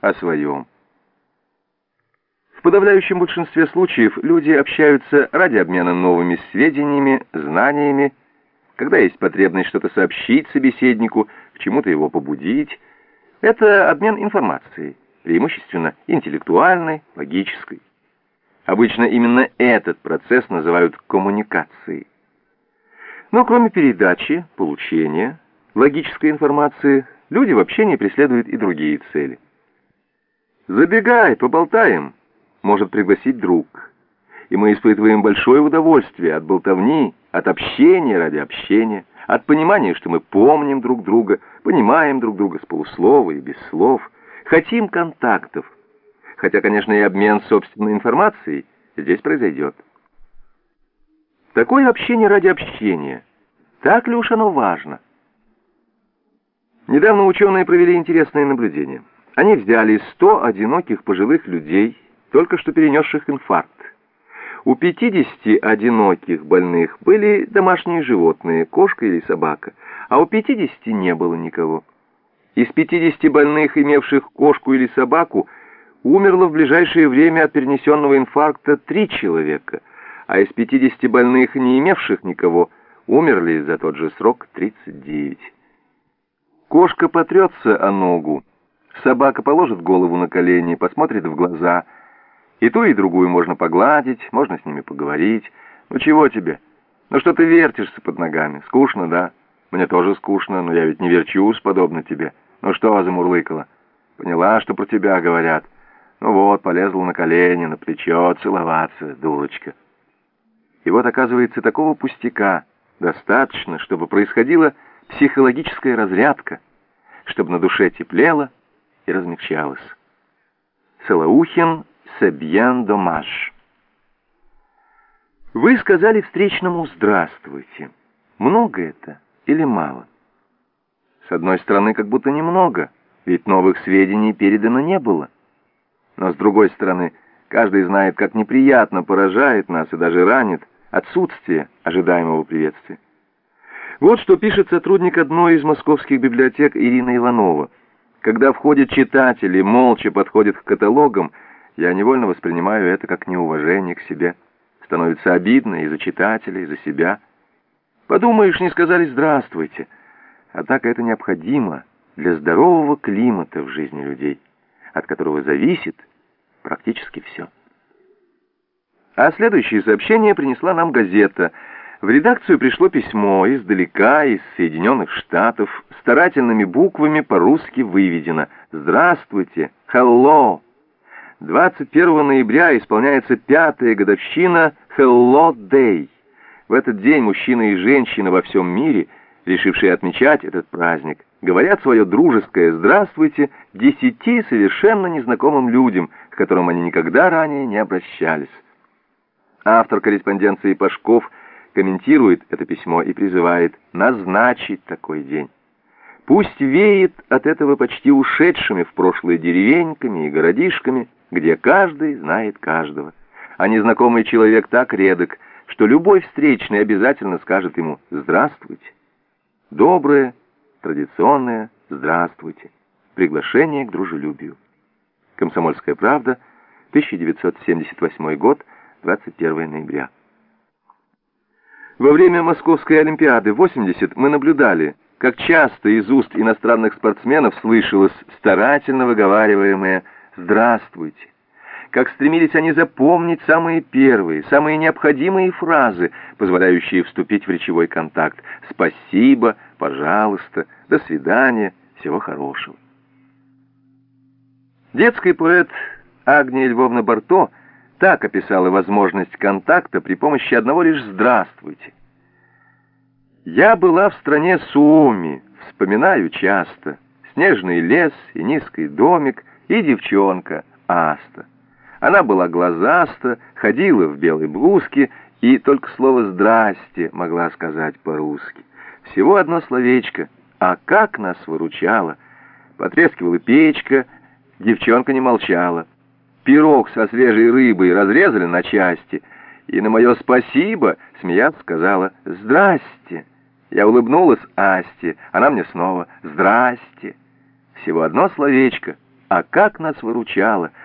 о своем. В подавляющем большинстве случаев люди общаются ради обмена новыми сведениями, знаниями, когда есть потребность что-то сообщить собеседнику, к чему-то его побудить. Это обмен информацией, преимущественно интеллектуальной, логической. Обычно именно этот процесс называют коммуникацией. Но кроме передачи, получения, логической информации, люди в общении преследуют и другие цели. «Забегай, поболтаем», может пригласить друг. И мы испытываем большое удовольствие от болтовни, от общения ради общения, от понимания, что мы помним друг друга, понимаем друг друга с полуслова и без слов, хотим контактов, хотя, конечно, и обмен собственной информацией здесь произойдет. Такое общение ради общения, так ли уж оно важно? Недавно ученые провели интересное наблюдение. Они взяли 100 одиноких пожилых людей, только что перенесших инфаркт. У 50 одиноких больных были домашние животные, кошка или собака, а у 50 не было никого. Из 50 больных, имевших кошку или собаку, умерло в ближайшее время от перенесенного инфаркта 3 человека, а из 50 больных, не имевших никого, умерли за тот же срок 39. Кошка потрется о ногу, собака положит голову на колени, посмотрит в глаза – и ту, и другую можно погладить, можно с ними поговорить. Ну чего тебе? Ну что ты вертишься под ногами? Скучно, да? Мне тоже скучно, но я ведь не верчусь, подобно тебе. Ну что, замурлыкала? Поняла, что про тебя говорят. Ну вот, полезла на колени, на плечо, целоваться, дурочка. И вот, оказывается, такого пустяка достаточно, чтобы происходила психологическая разрядка, чтобы на душе теплело и размягчалось. Целоухин «C'est домаш». Вы сказали встречному «здравствуйте». Много это или мало? С одной стороны, как будто немного, ведь новых сведений передано не было. Но с другой стороны, каждый знает, как неприятно поражает нас и даже ранит отсутствие ожидаемого приветствия. Вот что пишет сотрудник одной из московских библиотек Ирина Иванова. Когда входят читатели, молча подходят к каталогам, я невольно воспринимаю это как неуважение к себе. Становится обидно и за читателя, и за себя. Подумаешь, не сказали «здравствуйте». Однако это необходимо для здорового климата в жизни людей, от которого зависит практически все. А следующее сообщение принесла нам газета. В редакцию пришло письмо издалека, из Соединенных Штатов, старательными буквами по-русски выведено «Здравствуйте! Hello!» 21 ноября исполняется пятая годовщина Hello Day. В этот день мужчины и женщины во всем мире, решившие отмечать этот праздник, говорят свое дружеское «здравствуйте» десяти совершенно незнакомым людям, к которым они никогда ранее не обращались. Автор корреспонденции Пашков комментирует это письмо и призывает назначить такой день. Пусть веет от этого почти ушедшими в прошлое деревеньками и городишками, где каждый знает каждого. А незнакомый человек так редок, что любой встречный обязательно скажет ему «Здравствуйте». Доброе, традиционное «Здравствуйте». Приглашение к дружелюбию. Комсомольская правда, 1978 год, 21 ноября. Во время Московской Олимпиады 80 мы наблюдали, как часто из уст иностранных спортсменов слышалось старательно выговариваемое «Здравствуйте». Как стремились они запомнить самые первые, самые необходимые фразы, позволяющие вступить в речевой контакт. «Спасибо», «Пожалуйста», «До свидания», «Всего хорошего». Детский поэт Агния Львовна Барто так описала возможность контакта при помощи одного лишь «здравствуйте». «Я была в стране Суоми, вспоминаю часто, снежный лес и низкий домик, и девчонка Аста. Она была глазаста, ходила в белой блузке и только слово «здрасте» могла сказать по-русски. Всего одно словечко, а как нас выручала. Потрескивала печка, девчонка не молчала. Пирог со свежей рыбой разрезали на части, и на мое спасибо, смеясь, сказала «Здрасте». Я улыбнулась Асте, она мне снова «Здрасте». Всего одно словечко — А как нас выручало!